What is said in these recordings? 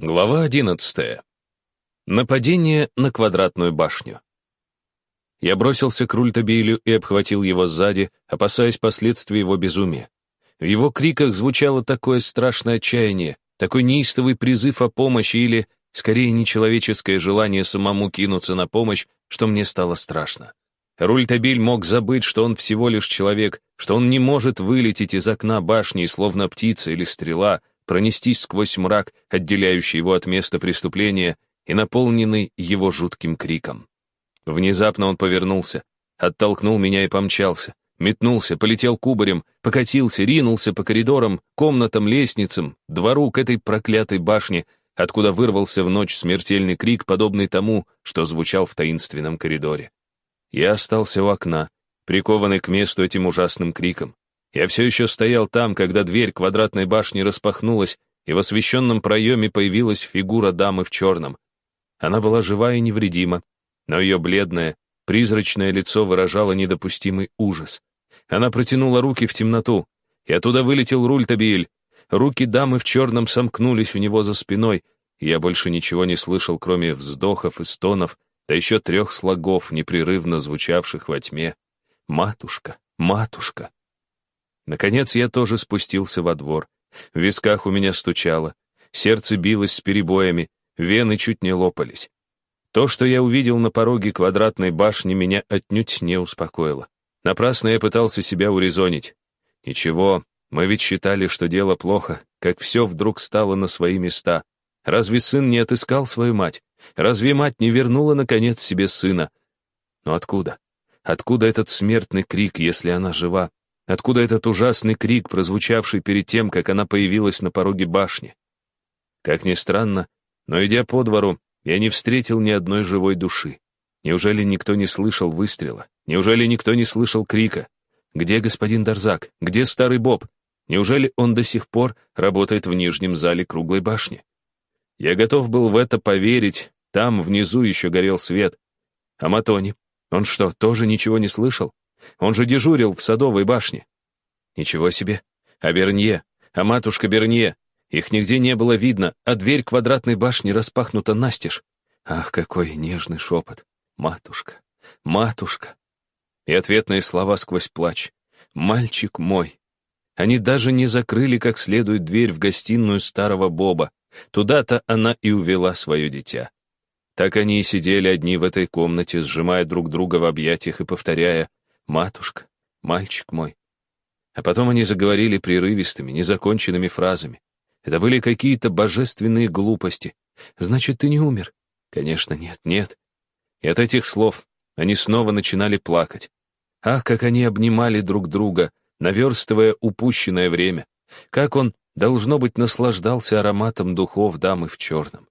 Глава одиннадцатая. Нападение на квадратную башню. Я бросился к Рультабилю и обхватил его сзади, опасаясь последствий его безумия. В его криках звучало такое страшное отчаяние, такой неистовый призыв о помощи или, скорее, нечеловеческое желание самому кинуться на помощь, что мне стало страшно. Рультабиль мог забыть, что он всего лишь человек, что он не может вылететь из окна башни, словно птица или стрела, пронестись сквозь мрак, отделяющий его от места преступления и наполненный его жутким криком. Внезапно он повернулся, оттолкнул меня и помчался, метнулся, полетел кубарем, покатился, ринулся по коридорам, комнатам, лестницам, двору к этой проклятой башне, откуда вырвался в ночь смертельный крик, подобный тому, что звучал в таинственном коридоре. Я остался у окна, прикованный к месту этим ужасным криком. Я все еще стоял там, когда дверь квадратной башни распахнулась, и в освещенном проеме появилась фигура дамы в черном. Она была жива и невредима, но ее бледное, призрачное лицо выражало недопустимый ужас. Она протянула руки в темноту, и оттуда вылетел Рультабиль. Руки дамы в черном сомкнулись у него за спиной, и я больше ничего не слышал, кроме вздохов и стонов, да еще трех слогов, непрерывно звучавших во тьме. «Матушка! Матушка!» Наконец я тоже спустился во двор. В висках у меня стучало, сердце билось с перебоями, вены чуть не лопались. То, что я увидел на пороге квадратной башни, меня отнюдь не успокоило. Напрасно я пытался себя урезонить. Ничего, мы ведь считали, что дело плохо, как все вдруг стало на свои места. Разве сын не отыскал свою мать? Разве мать не вернула, наконец, себе сына? Но откуда? Откуда этот смертный крик, если она жива? Откуда этот ужасный крик, прозвучавший перед тем, как она появилась на пороге башни? Как ни странно, но идя по двору, я не встретил ни одной живой души. Неужели никто не слышал выстрела? Неужели никто не слышал крика? Где господин Дарзак? Где старый Боб? Неужели он до сих пор работает в нижнем зале круглой башни? Я готов был в это поверить, там внизу еще горел свет. А Матони? Он что, тоже ничего не слышал? Он же дежурил в Садовой башне. Ничего себе. А Бернье? А матушка Бернье? Их нигде не было видно, а дверь квадратной башни распахнута настежь. Ах, какой нежный шепот. Матушка, матушка. И ответные слова сквозь плач. Мальчик мой. Они даже не закрыли как следует дверь в гостиную старого Боба. Туда-то она и увела свое дитя. Так они и сидели одни в этой комнате, сжимая друг друга в объятиях и повторяя матушка, мальчик мой. А потом они заговорили прерывистыми, незаконченными фразами. Это были какие-то божественные глупости. Значит, ты не умер? Конечно, нет, нет. И от этих слов они снова начинали плакать. Ах, как они обнимали друг друга, наверстывая упущенное время. Как он, должно быть, наслаждался ароматом духов дамы в черном.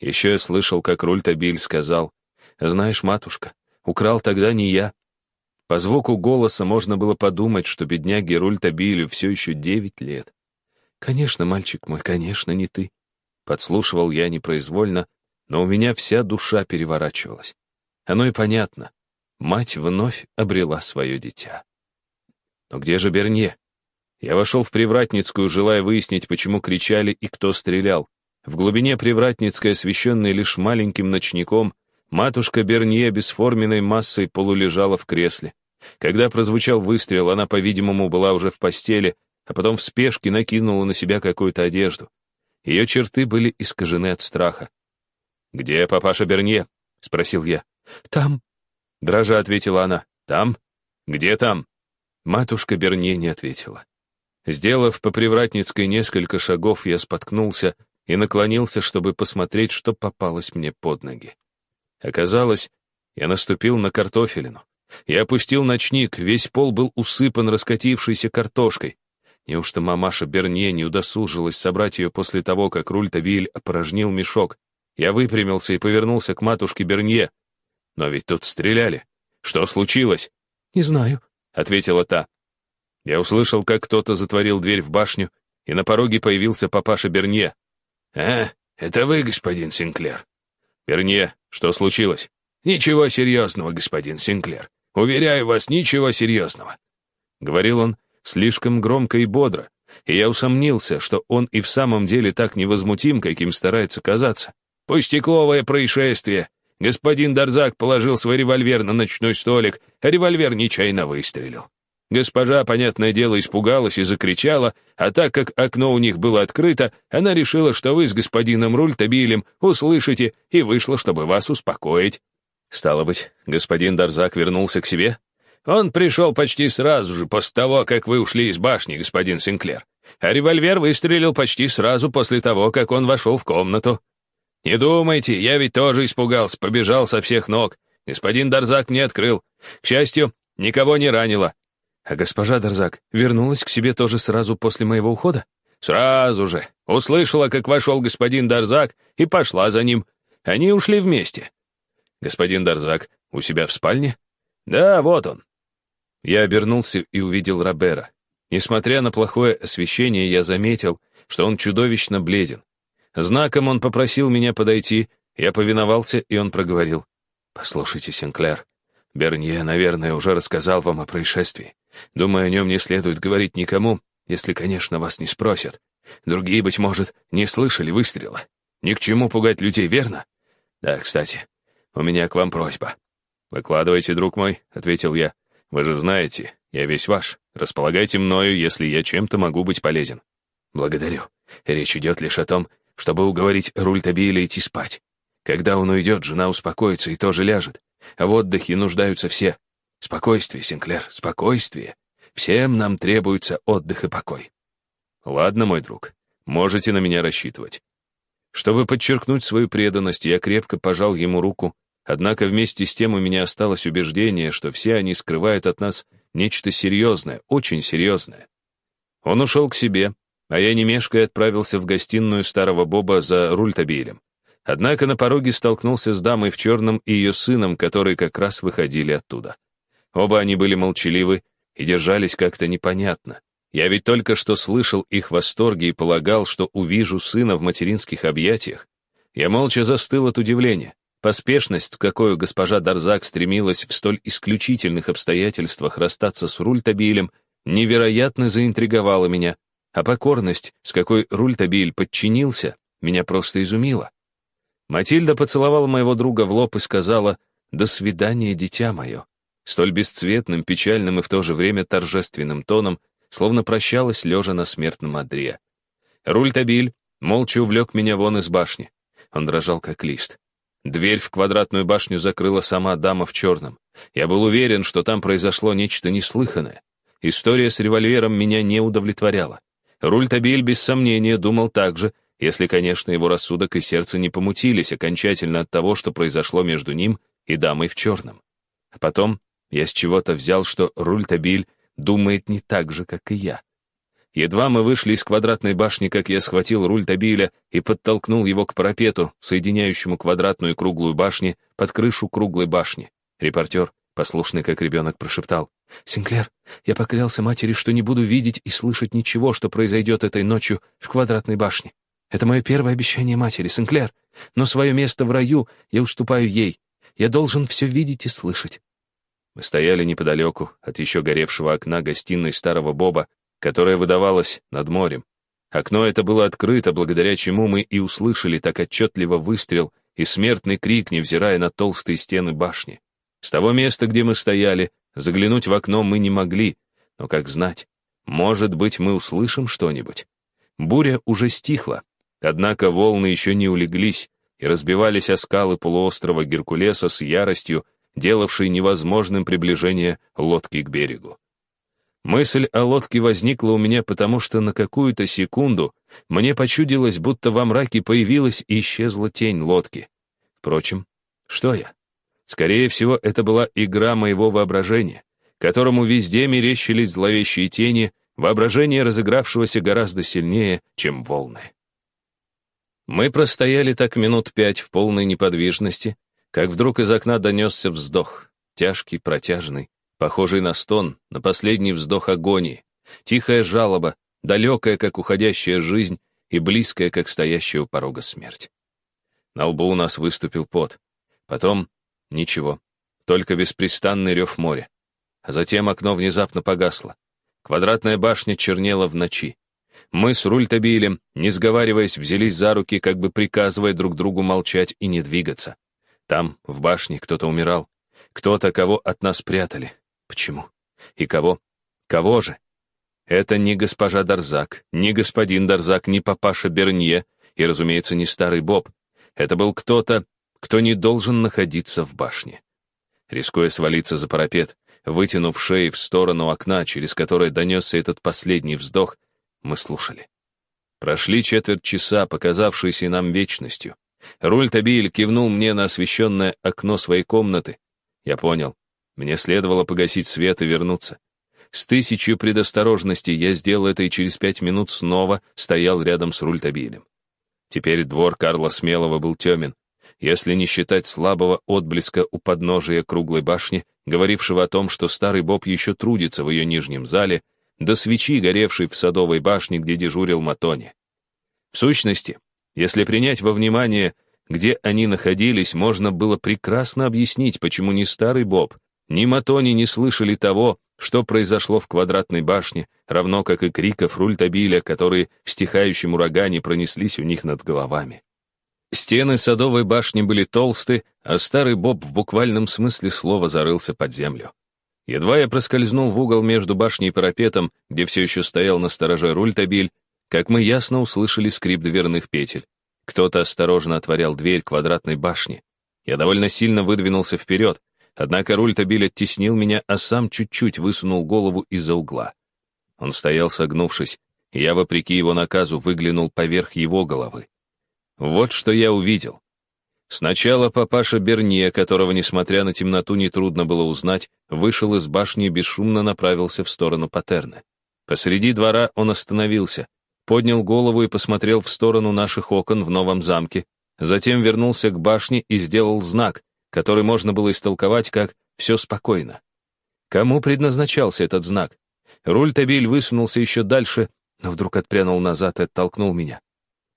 Еще я слышал, как Рультабиль сказал, «Знаешь, матушка, украл тогда не я, по звуку голоса можно было подумать, что бедняге Рультабилю все еще девять лет. «Конечно, мальчик мой, конечно, не ты». Подслушивал я непроизвольно, но у меня вся душа переворачивалась. Оно и понятно. Мать вновь обрела свое дитя. Но где же Бернье? Я вошел в Привратницкую, желая выяснить, почему кричали и кто стрелял. В глубине Привратницкой, освещенной лишь маленьким ночником, Матушка Бернье бесформенной массой полулежала в кресле. Когда прозвучал выстрел, она, по-видимому, была уже в постели, а потом в спешке накинула на себя какую-то одежду. Ее черты были искажены от страха. «Где папаша Бернье?» — спросил я. «Там», — дрожа ответила она. «Там? Где там?» Матушка Бернье не ответила. Сделав по Привратницкой несколько шагов, я споткнулся и наклонился, чтобы посмотреть, что попалось мне под ноги. Оказалось, я наступил на картофелину. Я опустил ночник, весь пол был усыпан раскатившейся картошкой. Неужто мамаша Бернье не удосужилась собрать ее после того, как Рультабиль опорожнил мешок? Я выпрямился и повернулся к матушке Бернье. Но ведь тут стреляли. Что случилось? «Не знаю», — ответила та. Я услышал, как кто-то затворил дверь в башню, и на пороге появился папаша Бернье. «А, это вы, господин Синклер?» «Бернье, что случилось?» «Ничего серьезного, господин Синклер. Уверяю вас, ничего серьезного», — говорил он слишком громко и бодро, и я усомнился, что он и в самом деле так невозмутим, каким старается казаться. «Пустяковое происшествие. Господин Дарзак положил свой револьвер на ночной столик, а револьвер нечаянно выстрелил. Госпожа, понятное дело, испугалась и закричала, а так как окно у них было открыто, она решила, что вы с господином Рультабилем услышите, и вышла, чтобы вас успокоить. Стало быть, господин Дарзак вернулся к себе? Он пришел почти сразу же, после того, как вы ушли из башни, господин Синклер. А револьвер выстрелил почти сразу после того, как он вошел в комнату. Не думайте, я ведь тоже испугался, побежал со всех ног. Господин Дарзак мне открыл. К счастью, никого не ранило. А госпожа Дарзак вернулась к себе тоже сразу после моего ухода? Сразу же. Услышала, как вошел господин Дарзак, и пошла за ним. Они ушли вместе. Господин Дарзак у себя в спальне? Да, вот он. Я обернулся и увидел Робера. Несмотря на плохое освещение, я заметил, что он чудовищно бледен. Знаком он попросил меня подойти, я повиновался, и он проговорил. «Послушайте, Синклер, Бернье, наверное, уже рассказал вам о происшествии. Думаю, о нем не следует говорить никому, если, конечно, вас не спросят. Другие, быть может, не слышали выстрела. Ни к чему пугать людей, верно? Да, кстати, у меня к вам просьба. «Выкладывайте, друг мой», — ответил я. Вы же знаете, я весь ваш. Располагайте мною, если я чем-то могу быть полезен. Благодарю. Речь идет лишь о том, чтобы уговорить Рультабиля идти спать. Когда он уйдет, жена успокоится и тоже ляжет. А в отдыхе нуждаются все. Спокойствие, Синклер, спокойствие. Всем нам требуется отдых и покой. Ладно, мой друг, можете на меня рассчитывать. Чтобы подчеркнуть свою преданность, я крепко пожал ему руку Однако вместе с тем у меня осталось убеждение, что все они скрывают от нас нечто серьезное, очень серьезное. Он ушел к себе, а я не мешкая отправился в гостиную старого Боба за рультабилем. Однако на пороге столкнулся с дамой в черном и ее сыном, которые как раз выходили оттуда. Оба они были молчаливы и держались как-то непонятно. Я ведь только что слышал их восторги и полагал, что увижу сына в материнских объятиях. Я молча застыл от удивления. Поспешность, с какой госпожа Дарзак стремилась в столь исключительных обстоятельствах расстаться с Рультабилем, невероятно заинтриговала меня, а покорность, с какой Рультабиль подчинился, меня просто изумила. Матильда поцеловала моего друга в лоб и сказала «До свидания, дитя мое», столь бесцветным, печальным и в то же время торжественным тоном, словно прощалась, лежа на смертном одре. Рультабиль молча увлек меня вон из башни. Он дрожал, как лист. Дверь в квадратную башню закрыла сама дама в черном. Я был уверен, что там произошло нечто неслыханное. История с револьвером меня не удовлетворяла. Рультабиль без сомнения думал так же, если, конечно, его рассудок и сердце не помутились окончательно от того, что произошло между ним и дамой в черном. А потом я с чего-то взял, что Рультабиль думает не так же, как и я. Едва мы вышли из квадратной башни, как я схватил руль Табиля и подтолкнул его к парапету, соединяющему квадратную и круглую башни под крышу круглой башни. Репортер, послушный как ребенок, прошептал. «Синклер, я поклялся матери, что не буду видеть и слышать ничего, что произойдет этой ночью в квадратной башне. Это мое первое обещание матери, Синклер. Но свое место в раю я уступаю ей. Я должен все видеть и слышать». Мы стояли неподалеку от еще горевшего окна гостиной старого Боба, которая выдавалась над морем. Окно это было открыто, благодаря чему мы и услышали так отчетливо выстрел и смертный крик, невзирая на толстые стены башни. С того места, где мы стояли, заглянуть в окно мы не могли, но как знать, может быть, мы услышим что-нибудь. Буря уже стихла, однако волны еще не улеглись и разбивались о скалы полуострова Геркулеса с яростью, делавшей невозможным приближение лодки к берегу. Мысль о лодке возникла у меня потому, что на какую-то секунду мне почудилось, будто во мраке появилась и исчезла тень лодки. Впрочем, что я? Скорее всего, это была игра моего воображения, которому везде мерещились зловещие тени, воображение разыгравшегося гораздо сильнее, чем волны. Мы простояли так минут пять в полной неподвижности, как вдруг из окна донесся вздох, тяжкий, протяжный, похожий на стон, на последний вздох агонии, тихая жалоба, далекая, как уходящая жизнь, и близкая, как стоящая у порога смерть. На лбу у нас выступил пот. Потом ничего, только беспрестанный рев моря. А затем окно внезапно погасло. Квадратная башня чернела в ночи. Мы с Рультабилем, не сговариваясь, взялись за руки, как бы приказывая друг другу молчать и не двигаться. Там, в башне, кто-то умирал. Кто-то, кого от нас прятали. Почему? И кого? Кого же? Это не госпожа Дарзак, не господин Дарзак, не папаша Бернье и, разумеется, не старый Боб. Это был кто-то, кто не должен находиться в башне. Рискуя свалиться за парапет, вытянув шеи в сторону окна, через которое донесся этот последний вздох, мы слушали. Прошли четверть часа, показавшиеся нам вечностью. Руль Табиль кивнул мне на освещенное окно своей комнаты. Я понял. Мне следовало погасить свет и вернуться. С тысячью предосторожностей я сделал это и через пять минут снова стоял рядом с Рультабилем. Теперь двор Карла Смелого был темен, если не считать слабого отблеска у подножия круглой башни, говорившего о том, что старый Боб еще трудится в ее нижнем зале, до свечи, горевшей в садовой башне, где дежурил Матони. В сущности, если принять во внимание, где они находились, можно было прекрасно объяснить, почему ни старый Боб, ни Матони не слышали того, что произошло в квадратной башне, равно как и криков Рультабиля, которые в стихающем урагане пронеслись у них над головами. Стены садовой башни были толсты, а старый Боб в буквальном смысле слова зарылся под землю. Едва я проскользнул в угол между башней и парапетом, где все еще стоял на стороже Рультабиль, как мы ясно услышали скрип дверных петель. Кто-то осторожно отворял дверь квадратной башни. Я довольно сильно выдвинулся вперед, однако Рультабиль оттеснил меня, а сам чуть-чуть высунул голову из-за угла. Он стоял согнувшись, и я, вопреки его наказу, выглянул поверх его головы. Вот что я увидел. Сначала папаша Берния, которого, несмотря на темноту, нетрудно было узнать, вышел из башни и бесшумно направился в сторону Патерны. Посреди двора он остановился, поднял голову и посмотрел в сторону наших окон в новом замке, затем вернулся к башне и сделал знак, который можно было истолковать как «все спокойно». Кому предназначался этот знак? Руль-табиль высунулся еще дальше, но вдруг отпрянул назад и оттолкнул меня.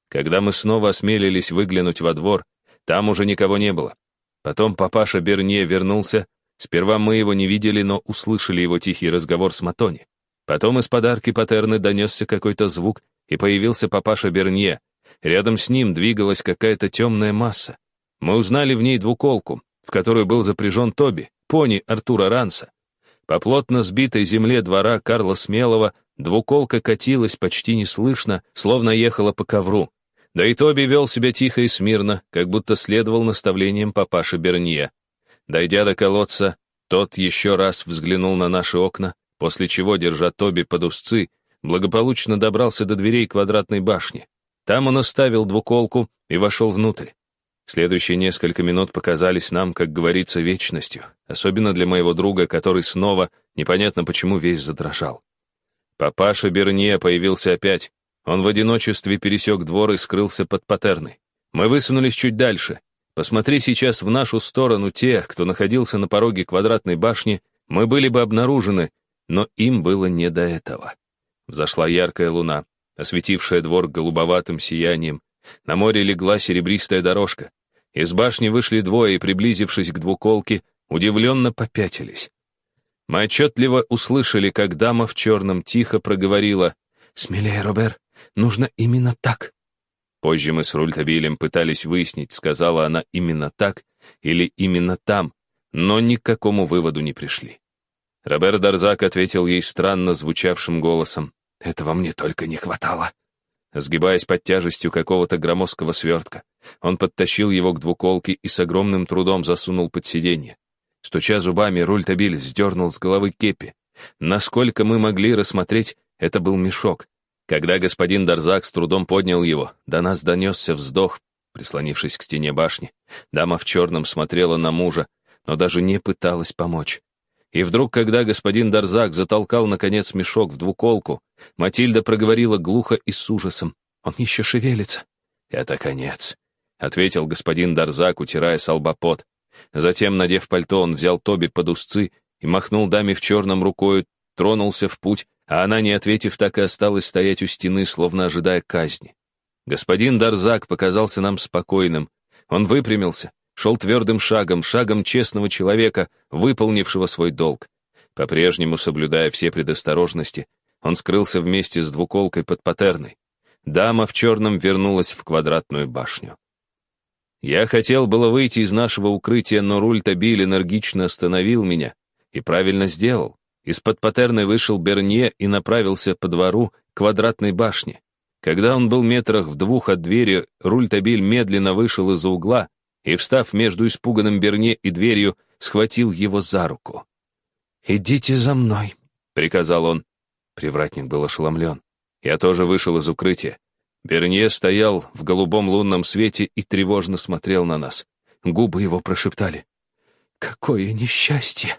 Когда мы снова осмелились выглянуть во двор, там уже никого не было. Потом папаша Берне вернулся. Сперва мы его не видели, но услышали его тихий разговор с Матони. Потом из подарки Патерны донесся какой-то звук, и появился папаша Бернье. Рядом с ним двигалась какая-то темная масса. Мы узнали в ней двуколку, в которую был запряжен Тоби, пони Артура Ранса. По плотно сбитой земле двора Карла Смелого двуколка катилась почти неслышно, словно ехала по ковру. Да и Тоби вел себя тихо и смирно, как будто следовал наставлениям папаши Бернье. Дойдя до колодца, тот еще раз взглянул на наши окна, после чего, держа Тоби под узцы, благополучно добрался до дверей квадратной башни. Там он оставил двуколку и вошел внутрь. Следующие несколько минут показались нам, как говорится, вечностью, особенно для моего друга, который снова, непонятно почему, весь задрожал. Папаша Бернье появился опять, он в одиночестве пересек двор и скрылся под патерной. Мы высунулись чуть дальше. Посмотри сейчас в нашу сторону тех, кто находился на пороге квадратной башни, мы были бы обнаружены, но им было не до этого. Взошла яркая луна, осветившая двор голубоватым сиянием. На море легла серебристая дорожка. Из башни вышли двое и, приблизившись к двуколке, удивленно попятились. Мы отчетливо услышали, как дама в черном тихо проговорила «Смелее, Робер, Нужно именно так. Позже мы с Рультабилем пытались выяснить, сказала она именно так или именно там, но ни к какому выводу не пришли. Робер Дарзак ответил ей странно звучавшим голосом. «Этого мне только не хватало». Сгибаясь под тяжестью какого-то громоздкого свертка, он подтащил его к двуколке и с огромным трудом засунул под сиденье. Стуча зубами, Рультабиль сдернул с головы кепи. Насколько мы могли рассмотреть, это был мешок, когда господин Дарзак с трудом поднял его, до нас донесся вздох, прислонившись к стене башни. Дама в черном смотрела на мужа, но даже не пыталась помочь. И вдруг, когда господин Дарзак затолкал, наконец, мешок в двуколку, Матильда проговорила глухо и с ужасом. «Он еще шевелится». «Это конец», — ответил господин Дарзак, утирая с Затем, надев пальто, он взял Тоби под узцы и махнул даме в черном рукою, тронулся в путь, а она, не ответив, так и осталась стоять у стены, словно ожидая казни. Господин Дарзак показался нам спокойным. Он выпрямился, шел твердым шагом, шагом честного человека, выполнившего свой долг. По-прежнему, соблюдая все предосторожности, Он скрылся вместе с двуколкой под патерной. Дама в черном вернулась в квадратную башню. Я хотел было выйти из нашего укрытия, но руль Табиль энергично остановил меня. И правильно сделал. Из-под патерны вышел Бернье и направился по двору к квадратной башне. Когда он был метрах в двух от двери, руль Табиль медленно вышел из-за угла и, встав между испуганным Берне и дверью, схватил его за руку. «Идите за мной», — приказал он. Привратник был ошеломлен. Я тоже вышел из укрытия. Бернье стоял в голубом лунном свете и тревожно смотрел на нас. Губы его прошептали. «Какое несчастье!»